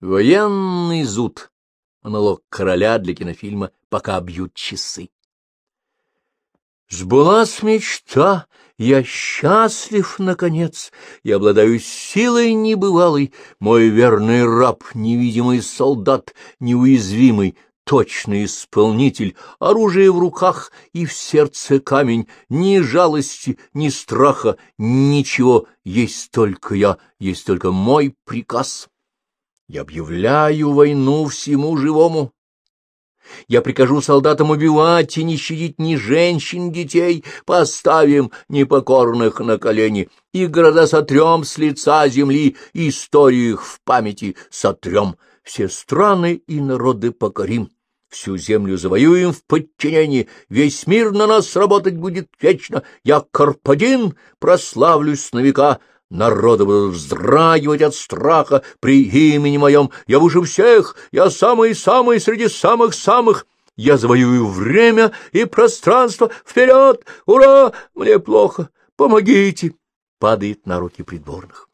Военный зуд. Монолог короля для кинофильма «Пока бьют часы». Сбылась мечта, я счастлив, наконец, я обладаю силой небывалой, мой верный раб, невидимый солдат, неуязвимый, точный исполнитель, оружие в руках и в сердце камень, ни жалости, ни страха, ничего, есть только я, есть только мой приказ. Я объявляю войну всему живому. Я прикажу солдатам убивать и не щадить ни женщин, ни детей, поставим непокорных на колени, и города сотрем с лица земли, историю их в памяти сотрем, все страны и народы покорим. Всю землю завоюем в подчинении, весь мир на нас работать будет вечно. Я Карпадин, прославлюсь на века, Народы будут вздрагивать от страха при имени моем. Я выше всех, я самый-самый среди самых-самых. Я завоюю время и пространство. Вперед! Ура! Мне плохо. Помогите! Падает на руки придворных.